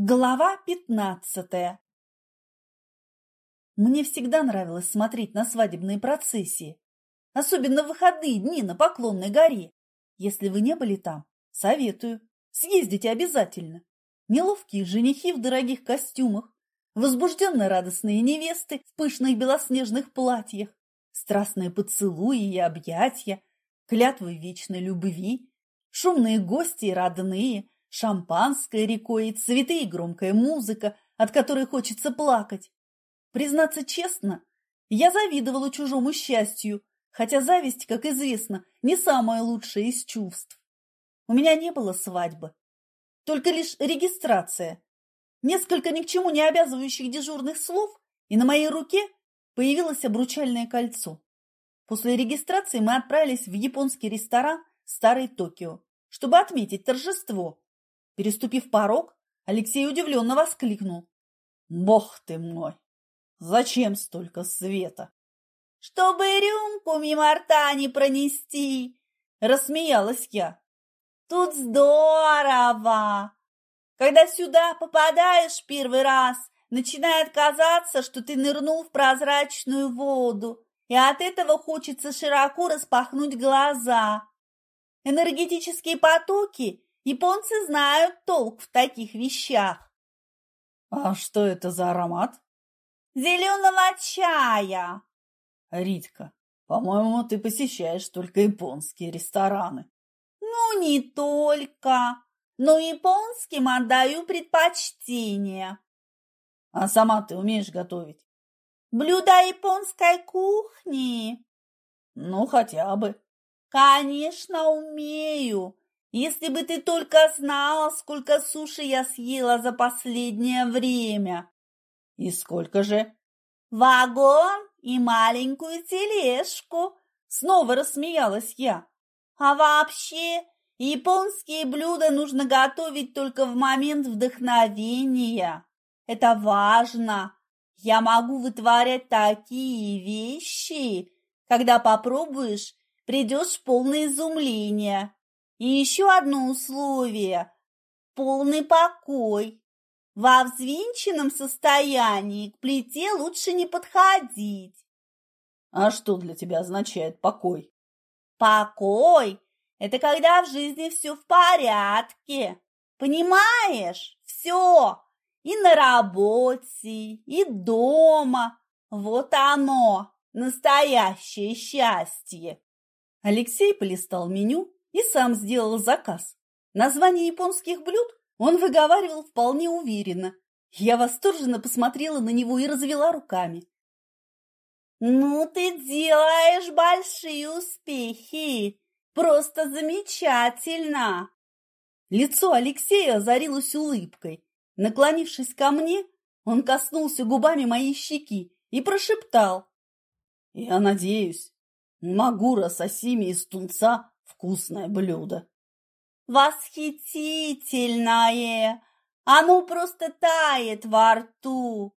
Глава пятнадцатая Мне всегда нравилось смотреть на свадебные процессии, особенно в выходные дни на Поклонной горе. Если вы не были там, советую, съездите обязательно. Неловкие женихи в дорогих костюмах, возбужденно радостные невесты в пышных белоснежных платьях, страстные поцелуи и объятия, клятвы вечной любви, шумные гости и родные – Шампанское рекой, цветы и громкая музыка, от которой хочется плакать. Признаться честно, я завидовала чужому счастью, хотя зависть, как известно, не самое лучшее из чувств. У меня не было свадьбы, только лишь регистрация, несколько ни к чему не обязывающих дежурных слов, и на моей руке появилось обручальное кольцо. После регистрации мы отправились в японский ресторан «Старый Токио», чтобы отметить торжество. Переступив порог, Алексей удивленно воскликнул. «Бог ты мой! Зачем столько света?» «Чтобы рюмку мимо рта не пронести!» – рассмеялась я. «Тут здорово! Когда сюда попадаешь первый раз, начинает казаться, что ты нырнул в прозрачную воду, и от этого хочется широко распахнуть глаза. Энергетические потоки Японцы знают толк в таких вещах. А что это за аромат? Зеленого чая. Ритка, по-моему, ты посещаешь только японские рестораны. Ну, не только. Но японским отдаю предпочтение. А сама ты умеешь готовить? Блюда японской кухни? Ну, хотя бы. Конечно, умею. Если бы ты только знала, сколько суши я съела за последнее время. И сколько же? Вагон и маленькую тележку. Снова рассмеялась я. А вообще, японские блюда нужно готовить только в момент вдохновения. Это важно. Я могу вытворять такие вещи. Когда попробуешь, придешь в полное изумление. И еще одно условие – полный покой. Во взвинченном состоянии к плите лучше не подходить. А что для тебя означает покой? Покой – это когда в жизни все в порядке. Понимаешь? Все. И на работе, и дома. Вот оно, настоящее счастье. Алексей полистал меню и сам сделал заказ. Название японских блюд он выговаривал вполне уверенно. Я восторженно посмотрела на него и развела руками. «Ну, ты делаешь большие успехи! Просто замечательно!» Лицо Алексея озарилось улыбкой. Наклонившись ко мне, он коснулся губами моей щеки и прошептал. «Я надеюсь, Магура Сасими из тунца вкусное блюдо. Восхитительное! Оно просто тает во рту.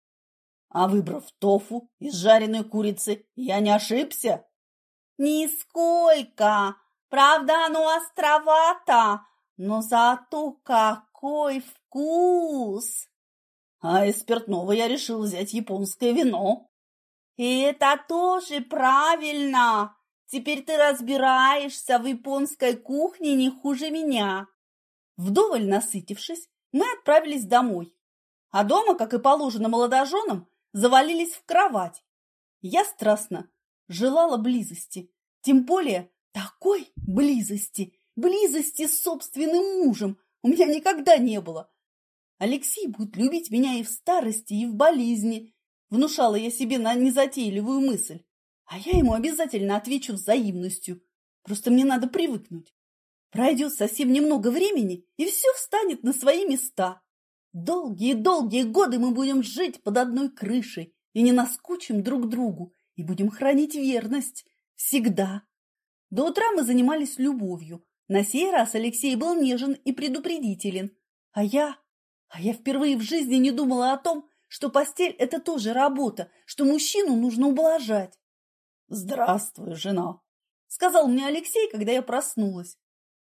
А выбрав тофу из жареной курицы, я не ошибся? Нисколько. Правда, оно островато, но зато какой вкус! А из спиртного я решил взять японское вино. И это тоже правильно. Теперь ты разбираешься в японской кухне не хуже меня. Вдоволь насытившись, мы отправились домой. А дома, как и положено молодоженам, завалились в кровать. Я страстно желала близости, тем более такой близости, близости с собственным мужем у меня никогда не было. Алексей будет любить меня и в старости, и в болезни, внушала я себе на незатейливую мысль. А я ему обязательно отвечу взаимностью. Просто мне надо привыкнуть. Пройдет совсем немного времени, и все встанет на свои места. Долгие-долгие годы мы будем жить под одной крышей и не наскучим друг другу, и будем хранить верность. Всегда. До утра мы занимались любовью. На сей раз Алексей был нежен и предупредителен. А я... А я впервые в жизни не думала о том, что постель – это тоже работа, что мужчину нужно ублажать. «Здравствуй, жена», — сказал мне Алексей, когда я проснулась.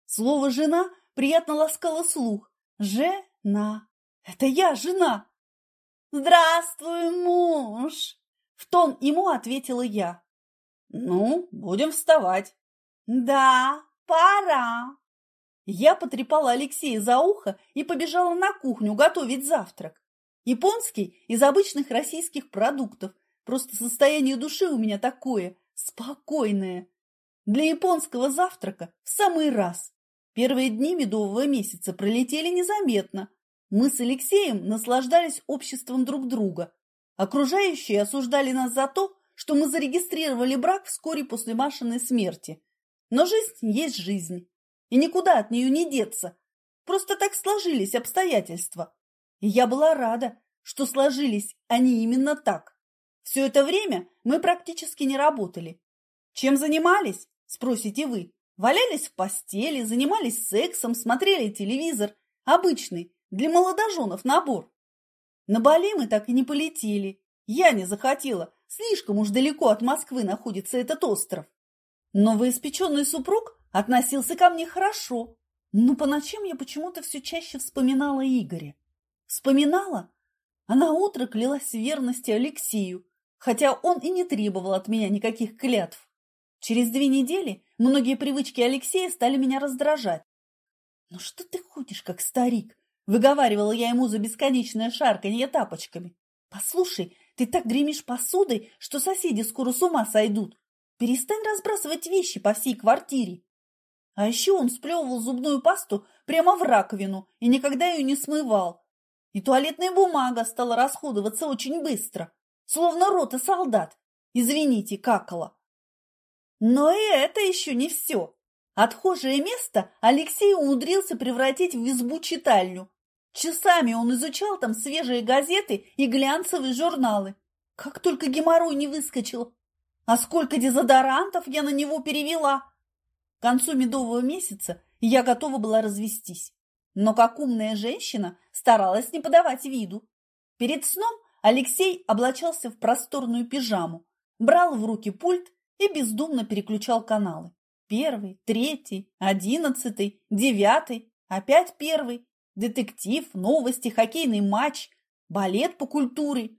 Слово «жена» приятно ласкало слух. «Жена». Это я, жена. Здравствуй, муж. В тон ему ответила я. Ну, будем вставать. Да, пора. Я потрепала Алексея за ухо и побежала на кухню готовить завтрак. Японский из обычных российских продуктов. Просто состояние души у меня такое, спокойное. Для японского завтрака в самый раз. Первые дни медового месяца пролетели незаметно. Мы с Алексеем наслаждались обществом друг друга. Окружающие осуждали нас за то, что мы зарегистрировали брак вскоре после Машиной смерти. Но жизнь есть жизнь, и никуда от нее не деться. Просто так сложились обстоятельства. И я была рада, что сложились они именно так. Все это время мы практически не работали. Чем занимались, спросите вы? Валялись в постели, занимались сексом, смотрели телевизор. Обычный, для молодоженов набор. На Бали мы так и не полетели. Я не захотела. Слишком уж далеко от Москвы находится этот остров. Новоиспеченный супруг относился ко мне хорошо. Но по ночам я почему-то все чаще вспоминала Игоря. Вспоминала, а на утро клялась верности Алексею, хотя он и не требовал от меня никаких клятв. Через две недели многие привычки Алексея стали меня раздражать. «Ну что ты ходишь, как старик?» – выговаривала я ему за бесконечное шарканье тапочками. «Послушай, ты так гремишь посудой, что соседи скоро с ума сойдут. Перестань разбрасывать вещи по всей квартире. А еще он сплевывал зубную пасту прямо в раковину и никогда ее не смывал. И туалетная бумага стала расходоваться очень быстро, словно рота солдат. Извините, какала. Но и это еще не все. Отхожее место Алексей умудрился превратить в избу-читальню. Часами он изучал там свежие газеты и глянцевые журналы. Как только геморрой не выскочил. А сколько дезодорантов я на него перевела. К концу медового месяца я готова была развестись. Но как умная женщина старалась не подавать виду. Перед сном Алексей облачался в просторную пижаму, брал в руки пульт и бездумно переключал каналы. Первый, третий, одиннадцатый, девятый, опять первый, детектив, новости, хоккейный матч, балет по культуре.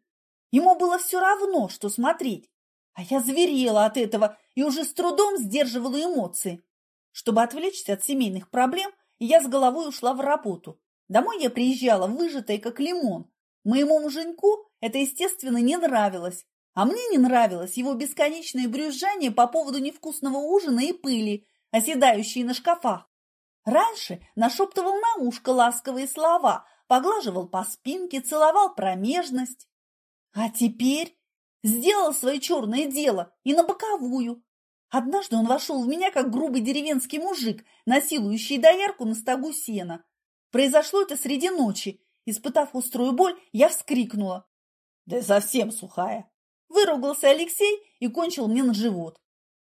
Ему было все равно, что смотреть. А я зверела от этого и уже с трудом сдерживала эмоции. Чтобы отвлечься от семейных проблем, я с головой ушла в работу. Домой я приезжала выжатая, как лимон. Моему муженьку это, естественно, не нравилось. А мне не нравилось его бесконечное брюзжание по поводу невкусного ужина и пыли, оседающей на шкафах. Раньше нашептывал на ушко ласковые слова, поглаживал по спинке, целовал промежность. А теперь сделал свое черное дело и на боковую. Однажды он вошел в меня, как грубый деревенский мужик, насилующий доярку на стогу сена. Произошло это среди ночи. Испытав острую боль, я вскрикнула. «Да совсем сухая!» Выругался Алексей и кончил мне на живот.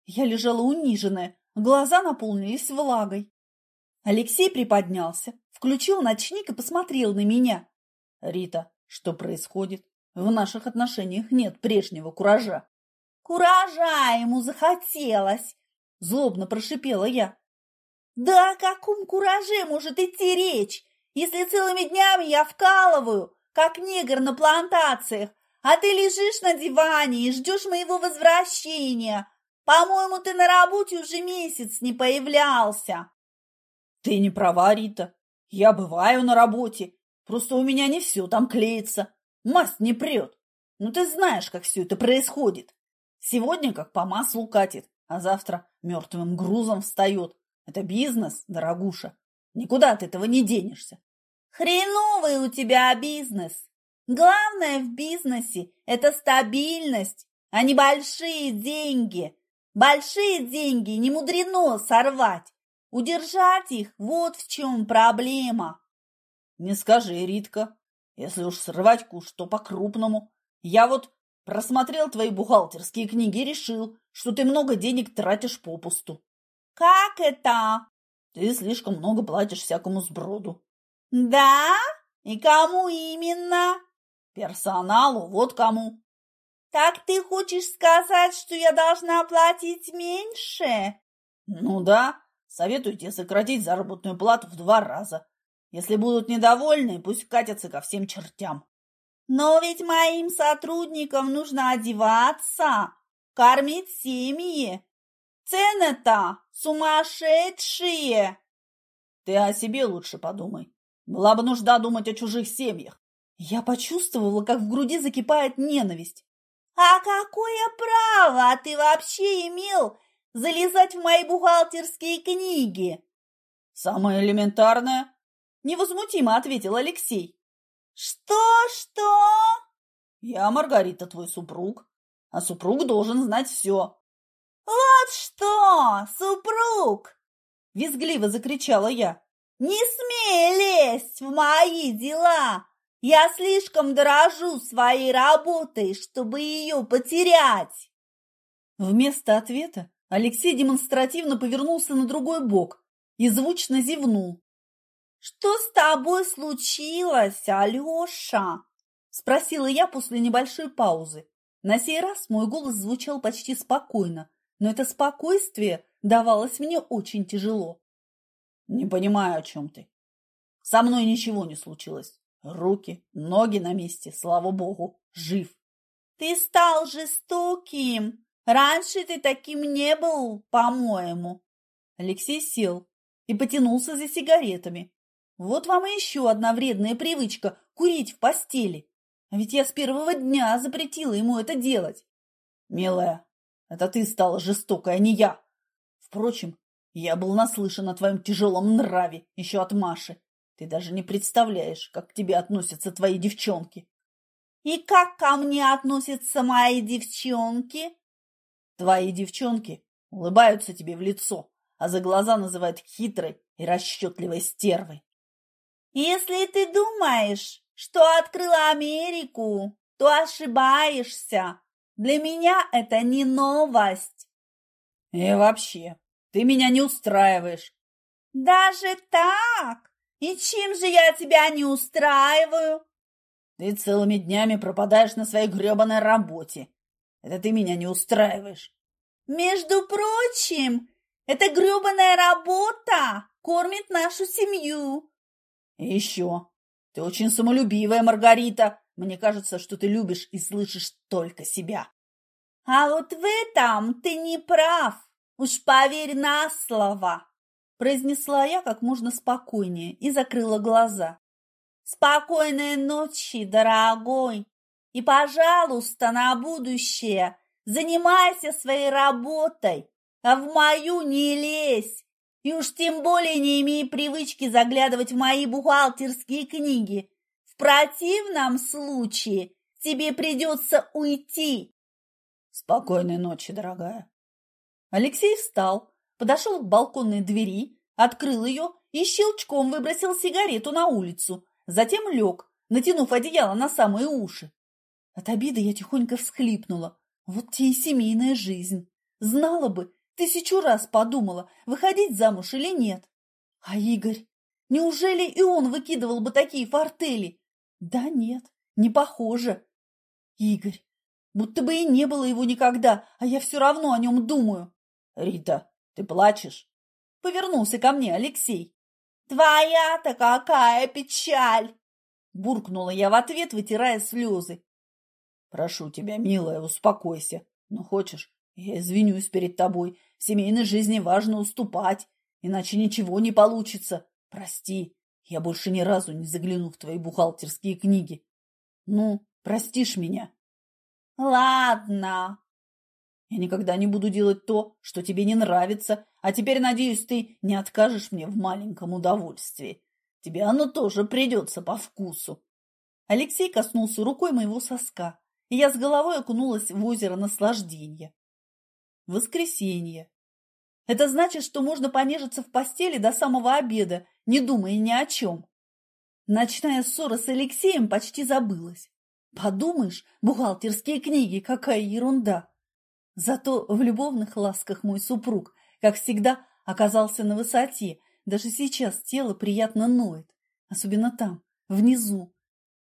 Я лежала униженная, глаза наполнились влагой. Алексей приподнялся, включил ночник и посмотрел на меня. «Рита, что происходит? В наших отношениях нет прежнего куража». «Куража ему захотелось!» – злобно прошипела я. «Да о каком кураже может идти речь, если целыми днями я вкалываю, как негр на плантациях, а ты лежишь на диване и ждешь моего возвращения? По-моему, ты на работе уже месяц не появлялся». Ты не права, Рита. Я бываю на работе. Просто у меня не все там клеится. Масть не прет. Ну ты знаешь, как все это происходит. Сегодня как по маслу катит, а завтра мертвым грузом встает. Это бизнес, дорогуша. Никуда от этого не денешься. Хреновый у тебя бизнес. Главное в бизнесе – это стабильность, а не большие деньги. Большие деньги не мудрено сорвать. Удержать их – вот в чем проблема. Не скажи, Ритка, если уж срывать куш, то по-крупному. Я вот просмотрел твои бухгалтерские книги и решил, что ты много денег тратишь попусту. Как это? Ты слишком много платишь всякому сброду. Да? И кому именно? Персоналу, вот кому. Так ты хочешь сказать, что я должна платить меньше? Ну да, Советую тебе сократить заработную плату в два раза. Если будут недовольны, пусть катятся ко всем чертям. Но ведь моим сотрудникам нужно одеваться, кормить семьи. Цены-то сумасшедшие. Ты о себе лучше подумай. Была бы нужда думать о чужих семьях. Я почувствовала, как в груди закипает ненависть. А какое право ты вообще имел залезать в мои бухгалтерские книги? Самое элементарное, невозмутимо ответил Алексей. Что-что? Я Маргарита, твой супруг, а супруг должен знать все. Вот что, супруг! Визгливо закричала я. Не смей лезть в мои дела! Я слишком дорожу своей работой, чтобы ее потерять. Вместо ответа Алексей демонстративно повернулся на другой бок и звучно зевнул. «Что с тобой случилось, Алеша?» – спросила я после небольшой паузы. На сей раз мой голос звучал почти спокойно, но это спокойствие давалось мне очень тяжело. «Не понимаю, о чем ты. Со мной ничего не случилось. Руки, ноги на месте, слава богу, жив. Ты стал жестоким. Раньше ты таким не был, по-моему. Алексей сел и потянулся за сигаретами. Вот вам и еще одна вредная привычка – курить в постели. А ведь я с первого дня запретила ему это делать. Милая, это ты стала жестокой, а не я. Впрочем, я был наслышан о твоем тяжелом нраве еще от Маши. Ты даже не представляешь, как к тебе относятся твои девчонки. И как ко мне относятся мои девчонки? Твои девчонки улыбаются тебе в лицо, а за глаза называют хитрой и расчетливой стервой. Если ты думаешь, что открыла Америку, то ошибаешься. Для меня это не новость. И вообще, ты меня не устраиваешь. Даже так? И чем же я тебя не устраиваю? Ты целыми днями пропадаешь на своей гребаной работе. Это ты меня не устраиваешь. Между прочим, эта гребаная работа кормит нашу семью. И еще, ты очень самолюбивая, Маргарита. Мне кажется, что ты любишь и слышишь только себя. А вот в этом ты не прав. Уж поверь на слово произнесла я как можно спокойнее и закрыла глаза. «Спокойной ночи, дорогой! И, пожалуйста, на будущее занимайся своей работой, а в мою не лезь! И уж тем более не имей привычки заглядывать в мои бухгалтерские книги. В противном случае тебе придется уйти!» «Спокойной ночи, дорогая!» Алексей встал, подошел к балконной двери, открыл ее и щелчком выбросил сигарету на улицу, затем лег, натянув одеяло на самые уши. От обиды я тихонько всхлипнула. Вот те и семейная жизнь. Знала бы, тысячу раз подумала, выходить замуж или нет. А Игорь? Неужели и он выкидывал бы такие фортели? Да нет, не похоже. Игорь, будто бы и не было его никогда, а я все равно о нем думаю. Рита, ты плачешь? Повернулся ко мне Алексей. Твоя-то какая печаль! Буркнула я в ответ, вытирая слезы. Прошу тебя, милая, успокойся. Ну, хочешь, я извинюсь перед тобой. В семейной жизни важно уступать, иначе ничего не получится. Прости, я больше ни разу не загляну в твои бухгалтерские книги. Ну, простишь меня? Ладно, я никогда не буду делать то, что тебе не нравится, а теперь, надеюсь, ты не откажешь мне в маленьком удовольствии. Тебе оно тоже придется по вкусу. Алексей коснулся рукой моего соска, и я с головой окунулась в озеро наслаждения. Воскресенье. Это значит, что можно понежиться в постели до самого обеда, не думая ни о чем. Ночная ссора с Алексеем почти забылась. Подумаешь, бухгалтерские книги, какая ерунда. Зато в любовных ласках мой супруг, как всегда, оказался на высоте. Даже сейчас тело приятно ноет. Особенно там, внизу.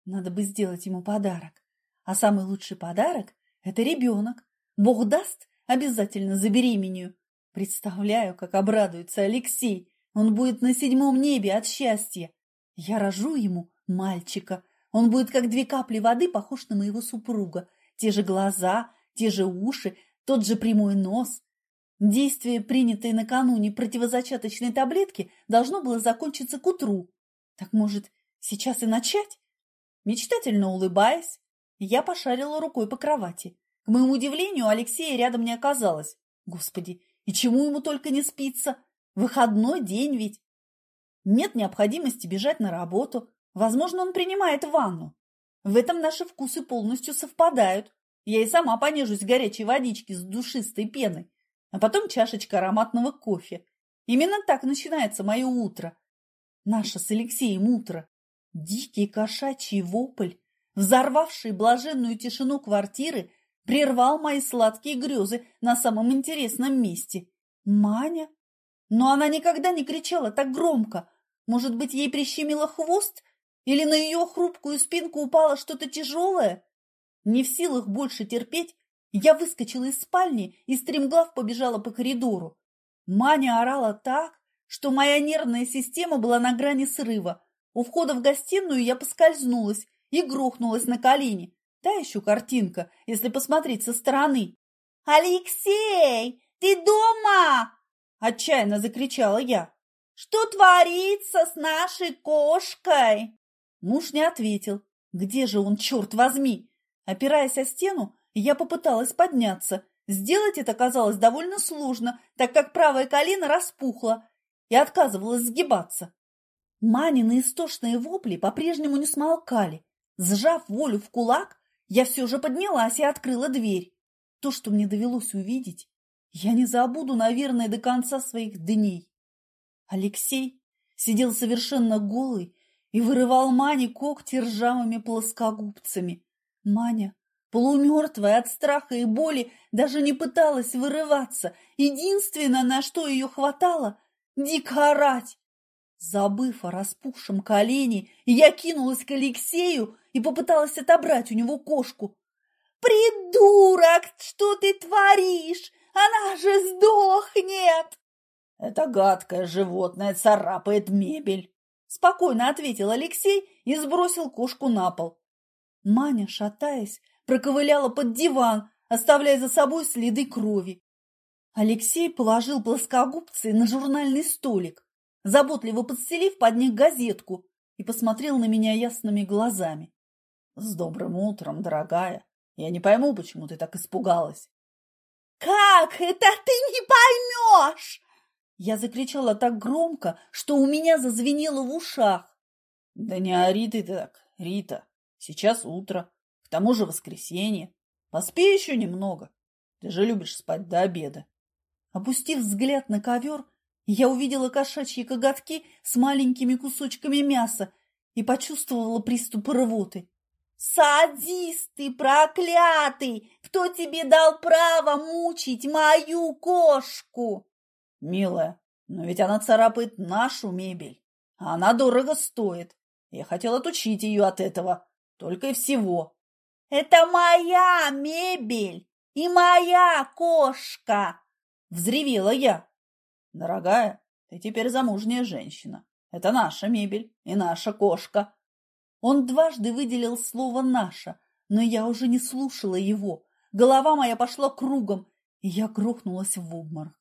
Надо бы сделать ему подарок. А самый лучший подарок – это ребенок. Бог даст, обязательно забеременею. Представляю, как обрадуется Алексей. Он будет на седьмом небе от счастья. Я рожу ему мальчика. Он будет как две капли воды похож на моего супруга. Те же глаза, те же уши, тот же прямой нос. Действие, принятое накануне противозачаточной таблетки, должно было закончиться к утру. Так, может, сейчас и начать? Мечтательно улыбаясь, я пошарила рукой по кровати. К моему удивлению, Алексея рядом не оказалось. Господи, и чему ему только не спится? Выходной день ведь. Нет необходимости бежать на работу. Возможно, он принимает ванну. В этом наши вкусы полностью совпадают. Я и сама понежусь горячей водичке с душистой пеной, а потом чашечка ароматного кофе. Именно так начинается мое утро. Наше с Алексеем утро. Дикий кошачий вопль, взорвавший блаженную тишину квартиры, прервал мои сладкие грезы на самом интересном месте. Маня? Но она никогда не кричала так громко. Может быть, ей прищемило хвост? Или на ее хрупкую спинку упало что-то тяжелое? Не в силах больше терпеть, я выскочила из спальни и стремглав побежала по коридору. Маня орала так, что моя нервная система была на грани срыва. У входа в гостиную я поскользнулась и грохнулась на колени. Та еще картинка, если посмотреть со стороны. «Алексей, ты дома?» – отчаянно закричала я. «Что творится с нашей кошкой?» Муж не ответил. Где же он, черт возьми? Опираясь о стену, я попыталась подняться. Сделать это казалось довольно сложно, так как правое колено распухло и отказывалось сгибаться. Манины истошные вопли по-прежнему не смолкали. Сжав волю в кулак, я все же поднялась и открыла дверь. То, что мне довелось увидеть, я не забуду, наверное, до конца своих дней. Алексей сидел совершенно голый и вырывал Мане когти ржавыми плоскогубцами. Маня, полумертвая от страха и боли, даже не пыталась вырываться. Единственное, на что ее хватало – дико орать. Забыв о распухшем колене, я кинулась к Алексею и попыталась отобрать у него кошку. «Придурок, что ты творишь? Она же сдохнет!» «Это гадкое животное царапает мебель», – спокойно ответил Алексей и сбросил кошку на пол. Маня, шатаясь, проковыляла под диван, оставляя за собой следы крови. Алексей положил плоскогубцы на журнальный столик заботливо подстелив под них газетку, и посмотрел на меня ясными глазами. — С добрым утром, дорогая. Я не пойму, почему ты так испугалась. — Как это ты не поймешь? Я закричала так громко, что у меня зазвенело в ушах. — Да не ори ты так, Рита. Сейчас утро, к тому же воскресенье. Поспи еще немного. Ты же любишь спать до обеда. Опустив взгляд на ковер, я увидела кошачьи коготки с маленькими кусочками мяса и почувствовала приступ рвоты. «Садист ты проклятый! Кто тебе дал право мучить мою кошку?» «Милая, но ведь она царапает нашу мебель, а она дорого стоит. Я хотел отучить ее от этого, только и всего». «Это моя мебель и моя кошка!» — взревела я. Дорогая, ты теперь замужняя женщина. Это наша мебель и наша кошка. Он дважды выделил слово «наша», но я уже не слушала его. Голова моя пошла кругом, и я грохнулась в обморок.